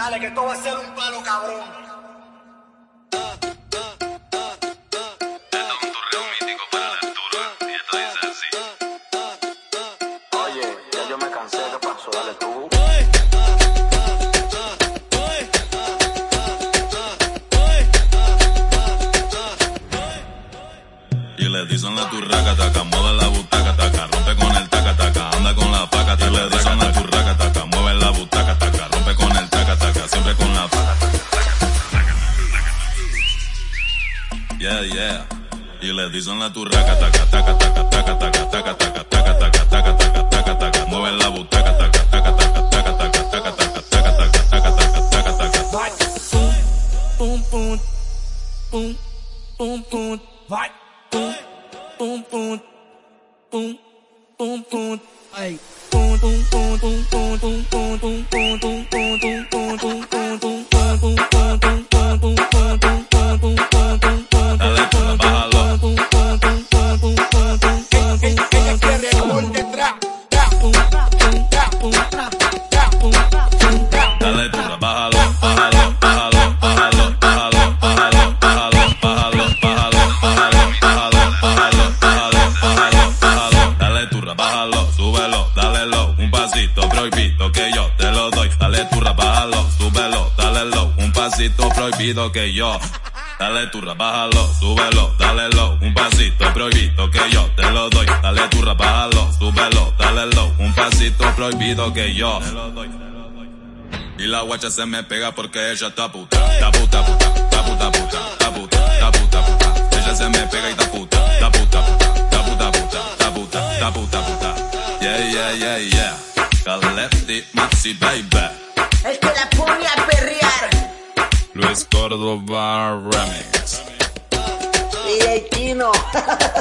Dale, que esto va a ser un palo cabrón. Esto es un torreo mítico para la altura. Y esto dice así. Oye, ya yo me cansé, ¿qué pasó? Dale tú. Y le dicen la turraca, taca, mueve la butaca, taca, Yeah, yeah. Y le dicen la turraca, taca, taca, taca, taca, taca, taca, taca, taca, taca, taca, taca, taca, taca, mueve la butaca, taca, taca, taca, taca, taca, taca, taca, taca, taca, taca, taca, taca, taca. boom, boom, boom, boom, boom, Vai. boom, boom, boom, boom, boom, boom, ay, boom, boom, boom, boom, boom, boom, boom, boom, boom, boom, boom, boom, boom, boom, boom, pasito prohibido que yo te lo doy. Dale turra, bájalo, súbelo, dálelo, un pasito prohibido que yo. Dale turra, bájalo, súbelo, dálelo, un pasito prohibido que yo te lo doy. Dale turra, bájalo, súbelo, dálelo, un pasito prohibido que yo. Te lo doy. Y la guacha se me pega porque ella está puta, está puta, puta, está puta, puta, está puta, está puta, puta. Ella se me pega y está puta, está puta, puta, está puta, puta, está puta, está puta, puta. Yeah, yeah, yeah, yeah. Maxi, baby. El que la pone a perrear. Luis Córdoba Remix. Y el chino.